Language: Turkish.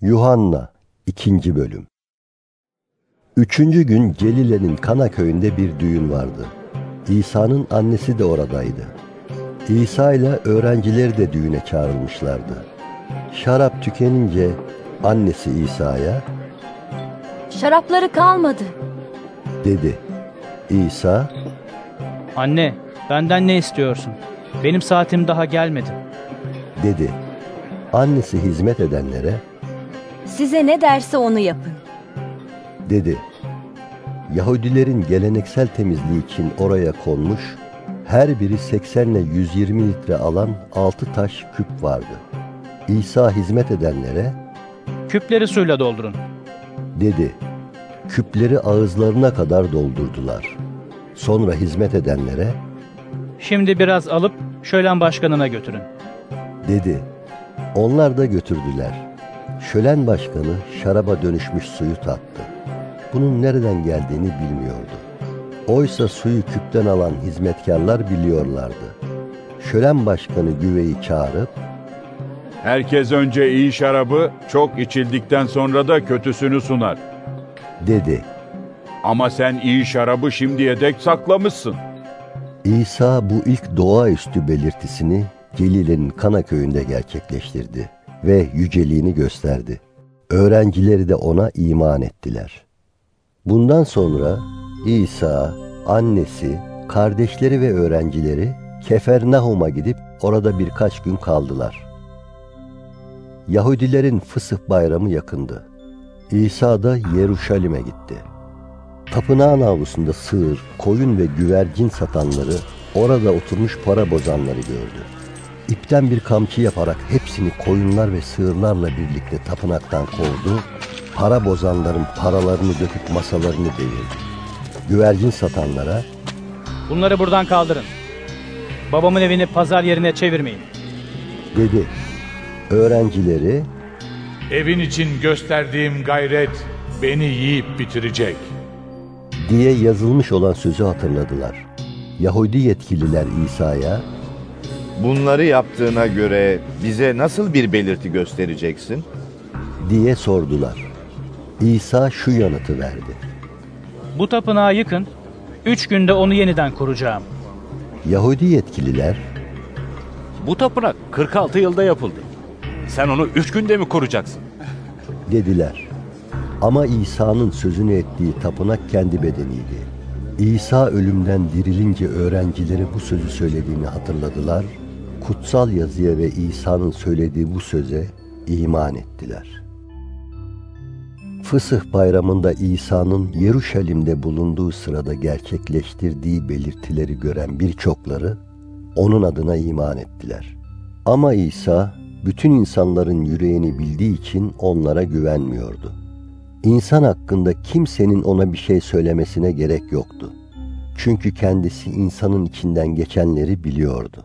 Yuhanna 2. Bölüm Üçüncü gün Celile'nin Kana köyünde bir düğün vardı. İsa'nın annesi de oradaydı. İsa ile öğrencileri de düğüne çağrılmışlardı. Şarap tükenince annesi İsa'ya Şarapları kalmadı. dedi. İsa Anne, benden ne istiyorsun? Benim saatim daha gelmedi. dedi. Annesi hizmet edenlere Size ne derse onu yapın. dedi. Yahudilerin geleneksel temizliği için oraya konmuş, her biri 80 ile 120 litre alan 6 taş küp vardı. İsa hizmet edenlere Küpleri suyla doldurun. dedi. Küpleri ağızlarına kadar doldurdular. Sonra hizmet edenlere Şimdi biraz alıp şölen başkanına götürün. dedi. Onlar da götürdüler. Şölen başkanı şaraba dönüşmüş suyu tattı. Bunun nereden geldiğini bilmiyordu. Oysa suyu küpten alan hizmetkarlar biliyorlardı. Şölen başkanı güveyi çağırıp Herkes önce iyi şarabı çok içildikten sonra da kötüsünü sunar. dedi. Ama sen iyi şarabı şimdiye dek saklamışsın. İsa bu ilk doğaüstü belirtisini Celile'nin Kana köyünde gerçekleştirdi ve yüceliğini gösterdi. Öğrencileri de ona iman ettiler. Bundan sonra İsa, annesi, kardeşleri ve öğrencileri Kefernahum'a gidip orada birkaç gün kaldılar. Yahudilerin Fısıh bayramı yakındı. İsa da Yeruşalim'e gitti. Tapınağın avlusunda sığır, koyun ve güvercin satanları, orada oturmuş para bozanları gördü. İpten bir kamçı yaparak hepsini koyunlar ve sığırlarla birlikte tapınaktan kovdu, para bozanların paralarını döküp masalarını devirdi. Güvercin satanlara, Bunları buradan kaldırın. Babamın evini pazar yerine çevirmeyin. dedi. Öğrencileri, Evin için gösterdiğim gayret beni yiyip bitirecek. diye yazılmış olan sözü hatırladılar. Yahudi yetkililer İsa'ya, Bunları yaptığına göre bize nasıl bir belirti göstereceksin? diye sordular. İsa şu yanıtı verdi. Bu tapınağı yıkın, üç günde onu yeniden kuracağım. Yahudi yetkililer, Bu tapınak 46 yılda yapıldı. Sen onu 3 günde mi kuracaksın? dediler. Ama İsa'nın sözünü ettiği tapınak kendi bedeniydi. İsa ölümden dirilince öğrencileri bu sözü söylediğini hatırladılar. Kutsal yazıya ve İsa'nın söylediği bu söze iman ettiler. Fısıh bayramında İsa'nın Yeruşalim'de bulunduğu sırada gerçekleştirdiği belirtileri gören birçokları onun adına iman ettiler. Ama İsa bütün insanların yüreğini bildiği için onlara güvenmiyordu. İnsan hakkında kimsenin ona bir şey söylemesine gerek yoktu. Çünkü kendisi insanın içinden geçenleri biliyordu.